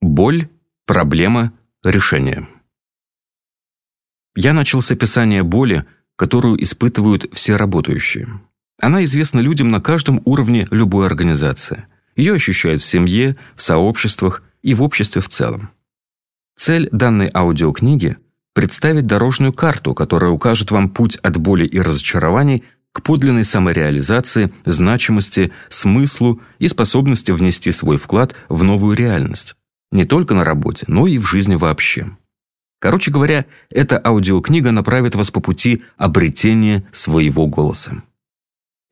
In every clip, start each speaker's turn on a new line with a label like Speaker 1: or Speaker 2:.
Speaker 1: Боль, проблема, решение. Я начал с описания боли, которую испытывают все работающие. Она известна людям на каждом уровне любой организации. Ее ощущают в семье, в сообществах и в обществе в целом. Цель данной аудиокниги – представить дорожную карту, которая укажет вам путь от боли и разочарований к подлинной самореализации, значимости, смыслу и способности внести свой вклад в новую реальность. Не только на работе, но и в жизни вообще. Короче говоря, эта аудиокнига направит вас по пути обретения своего голоса.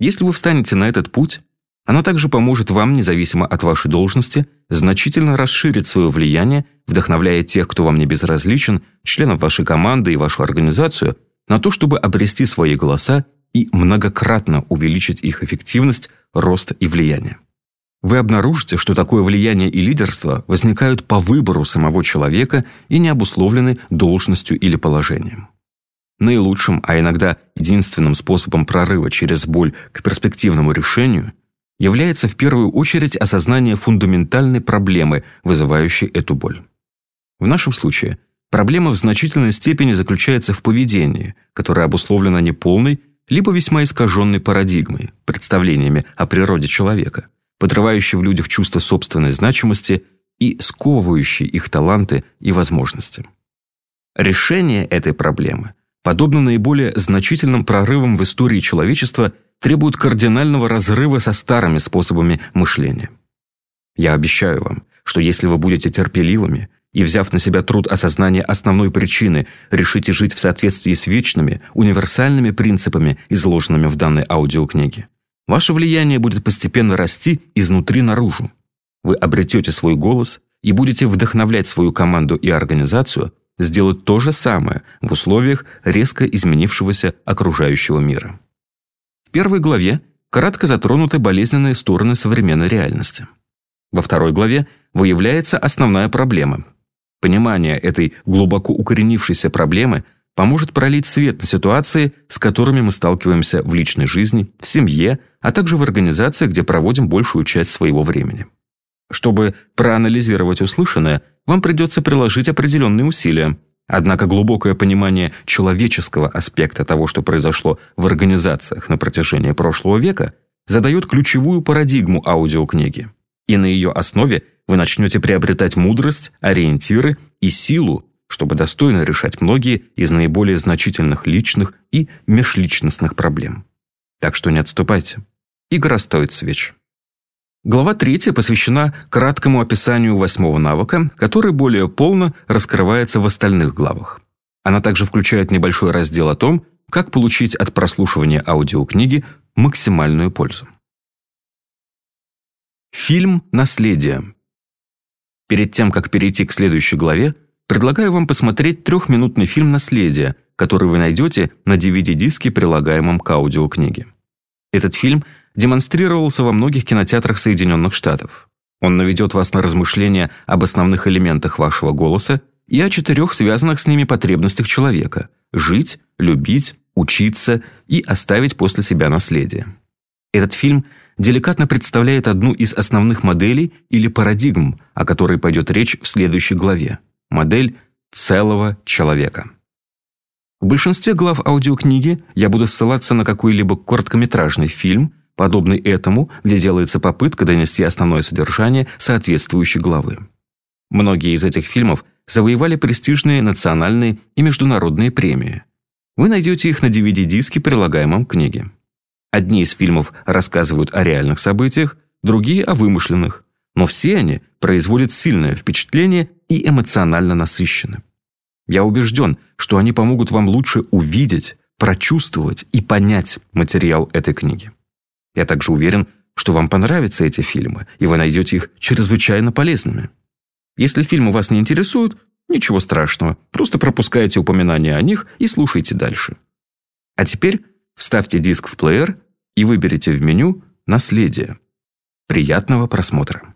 Speaker 1: Если вы встанете на этот путь, она также поможет вам, независимо от вашей должности, значительно расширить свое влияние, вдохновляя тех, кто вам не безразличен, членов вашей команды и вашу организацию, на то, чтобы обрести свои голоса и многократно увеличить их эффективность, рост и влияние. Вы обнаружите, что такое влияние и лидерство возникают по выбору самого человека и не обусловлены должностью или положением. Наилучшим, а иногда единственным способом прорыва через боль к перспективному решению является в первую очередь осознание фундаментальной проблемы, вызывающей эту боль. В нашем случае проблема в значительной степени заключается в поведении, которое обусловлено неполной, либо весьма искаженной парадигмой, представлениями о природе человека, подрывающей в людях чувство собственной значимости и сковывающей их таланты и возможности. Решение этой проблемы – подобно наиболее значительным прорывам в истории человечества, требует кардинального разрыва со старыми способами мышления. Я обещаю вам, что если вы будете терпеливыми и, взяв на себя труд осознания основной причины, решите жить в соответствии с вечными, универсальными принципами, изложенными в данной аудиокниге, ваше влияние будет постепенно расти изнутри наружу. Вы обретете свой голос и будете вдохновлять свою команду и организацию сделать то же самое в условиях резко изменившегося окружающего мира. В первой главе кратко затронуты болезненные стороны современной реальности. Во второй главе выявляется основная проблема. Понимание этой глубоко укоренившейся проблемы поможет пролить свет на ситуации, с которыми мы сталкиваемся в личной жизни, в семье, а также в организациях, где проводим большую часть своего времени. Чтобы проанализировать услышанное, вам придется приложить определенные усилия. Однако глубокое понимание человеческого аспекта того, что произошло в организациях на протяжении прошлого века, задает ключевую парадигму аудиокниги. И на ее основе вы начнете приобретать мудрость, ориентиры и силу, чтобы достойно решать многие из наиболее значительных личных и межличностных проблем. Так что не отступайте. Игра стоит свеч. Глава 3 посвящена краткому описанию восьмого навыка, который более полно раскрывается в остальных главах. Она также включает небольшой раздел о том, как получить от прослушивания аудиокниги максимальную пользу. Фильм «Наследие». Перед тем, как перейти к следующей главе, предлагаю вам посмотреть трехминутный фильм «Наследие», который вы найдете на DVD-диске, прилагаемом к аудиокниге. Этот фильм – демонстрировался во многих кинотеатрах Соединенных Штатов. Он наведет вас на размышления об основных элементах вашего голоса и о четырех связанных с ними потребностях человека – жить, любить, учиться и оставить после себя наследие. Этот фильм деликатно представляет одну из основных моделей или парадигм, о которой пойдет речь в следующей главе – модель целого человека. В большинстве глав аудиокниги я буду ссылаться на какой-либо короткометражный фильм – подобный этому, где делается попытка донести основное содержание соответствующей главы. Многие из этих фильмов завоевали престижные национальные и международные премии. Вы найдете их на DVD-диске, прилагаемом книге. Одни из фильмов рассказывают о реальных событиях, другие – о вымышленных, но все они производят сильное впечатление и эмоционально насыщены. Я убежден, что они помогут вам лучше увидеть, прочувствовать и понять материал этой книги. Я также уверен, что вам понравятся эти фильмы, и вы найдете их чрезвычайно полезными. Если фильмы вас не интересуют, ничего страшного, просто пропускайте упоминания о них и слушайте дальше. А теперь вставьте диск в плеер и выберите в меню «Наследие». Приятного просмотра!